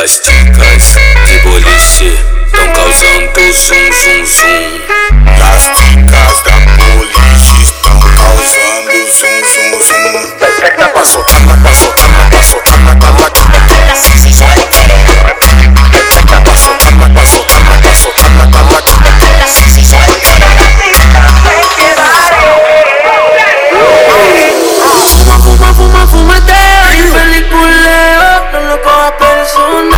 das ticas de boliche tão causando zum zum zum. Das ticas da don't